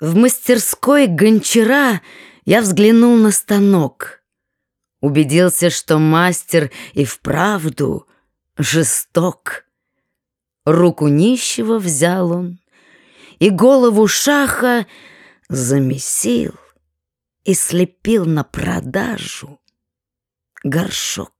В мастерской гончара я взглянул на станок. Убедился, что мастер и вправду жесток. Руку нищего взял он, и голову шаха замесил и слепил на продажу горшок.